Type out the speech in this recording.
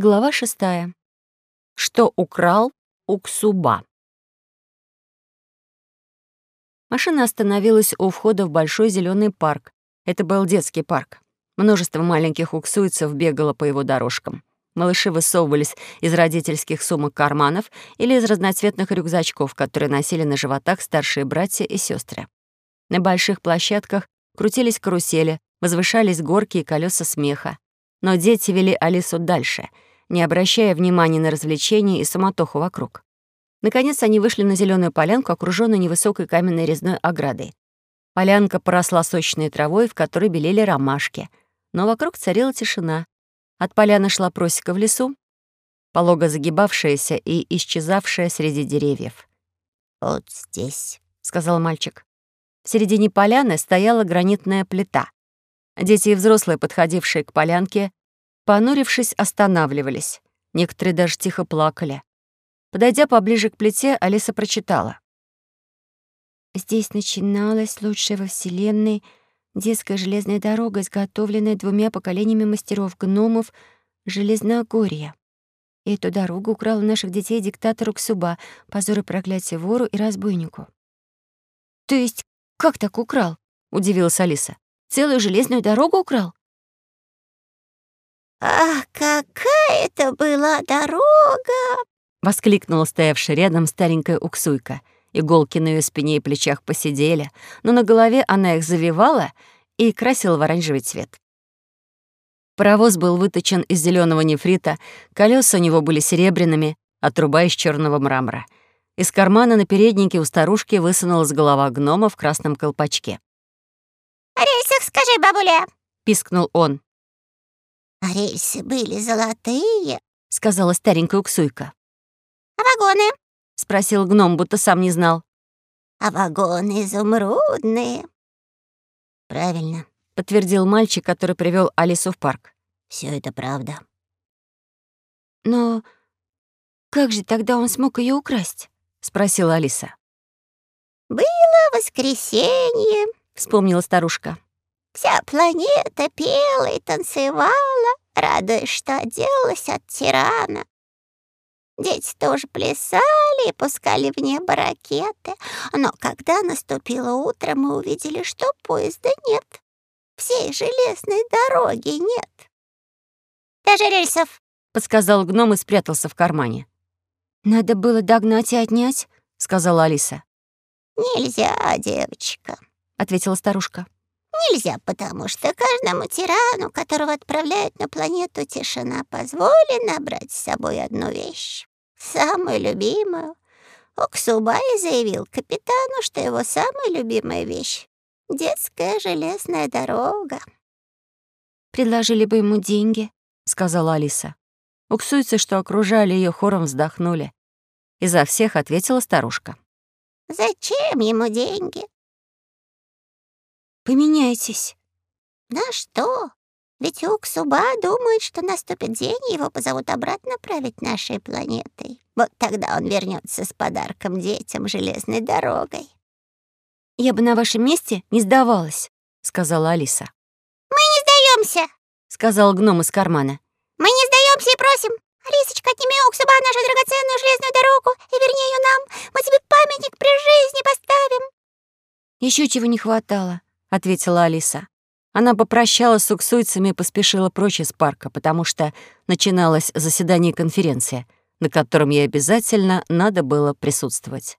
Глава шестая. Что украл Уксуба? Машина остановилась у входа в большой зеленый парк. Это был детский парк. Множество маленьких уксуйцев бегало по его дорожкам. Малыши высовывались из родительских сумок карманов или из разноцветных рюкзачков, которые носили на животах старшие братья и сестры. На больших площадках крутились карусели, возвышались горки и колеса смеха. Но дети вели Алису дальше, не обращая внимания на развлечения и суматоху вокруг. Наконец они вышли на зеленую полянку, окруженную невысокой каменной резной оградой. Полянка поросла сочной травой, в которой белели ромашки. Но вокруг царила тишина. От поляны шла просека в лесу, полого загибавшаяся и исчезавшая среди деревьев. «Вот здесь», — сказал мальчик. В середине поляны стояла гранитная плита. Дети и взрослые, подходившие к полянке, понурившись, останавливались. Некоторые даже тихо плакали. Подойдя поближе к плите, Алиса прочитала. «Здесь начиналась лучшая во Вселенной детская железная дорога, изготовленная двумя поколениями мастеров-гномов Железногорья. Эту дорогу украл у наших детей диктатор Уксуба, позор и проклятие вору и разбойнику». «То есть как так украл?» — удивилась Алиса. Целую железную дорогу украл? «Ах, какая это была дорога!» — воскликнула стоявшая рядом старенькая уксуйка. Иголки на ее спине и плечах посидели, но на голове она их завивала и красила в оранжевый цвет. Паровоз был выточен из зеленого нефрита, колеса у него были серебряными, а труба из черного мрамора. Из кармана на переднике у старушки высунулась голова гнома в красном колпачке. «О рельсах скажи, бабуля!» — пискнул он. «А рельсы были золотые», — сказала старенькая уксуйка. «А вагоны?» — спросил гном, будто сам не знал. «А вагоны изумрудные». «Правильно», — подтвердил мальчик, который привел Алису в парк. Все это правда». «Но как же тогда он смог ее украсть?» — спросила Алиса. «Было воскресенье», вспомнила старушка. Вся планета пела и танцевала, радуясь, что отделалась от тирана. Дети тоже плясали и пускали в небо ракеты. Но когда наступило утро, мы увидели, что поезда нет. Всей железной дороги нет. Даже рельсов, — подсказал гном и спрятался в кармане. «Надо было догнать и отнять», — сказала Алиса. «Нельзя, девочка ответила старушка. Нельзя, потому что каждому тирану, которого отправляют на планету тишина, позволено брать с собой одну вещь, самую любимую. Оксубай заявил капитану, что его самая любимая вещь — детская железная дорога. «Предложили бы ему деньги», — сказала Алиса. Уксуйцы, что окружали ее хором, вздохнули. Изо всех ответила старушка. «Зачем ему деньги? Поменяйтесь». «На что? Ведь Уксуба думает, что наступит день, и его позовут обратно править нашей планетой. Вот тогда он вернется с подарком детям железной дорогой». «Я бы на вашем месте не сдавалась», — сказала Алиса. «Мы не сдаемся, сказал гном из кармана. «Мы не сдаемся и просим. Алисочка, отними Уксуба нашу драгоценную железную дорогу и верни ее нам. Мы тебе памятник при жизни поставим». Еще чего не хватало. — ответила Алиса. Она попрощалась с уксуйцами и поспешила прочь из парка, потому что начиналось заседание конференции, на котором ей обязательно надо было присутствовать.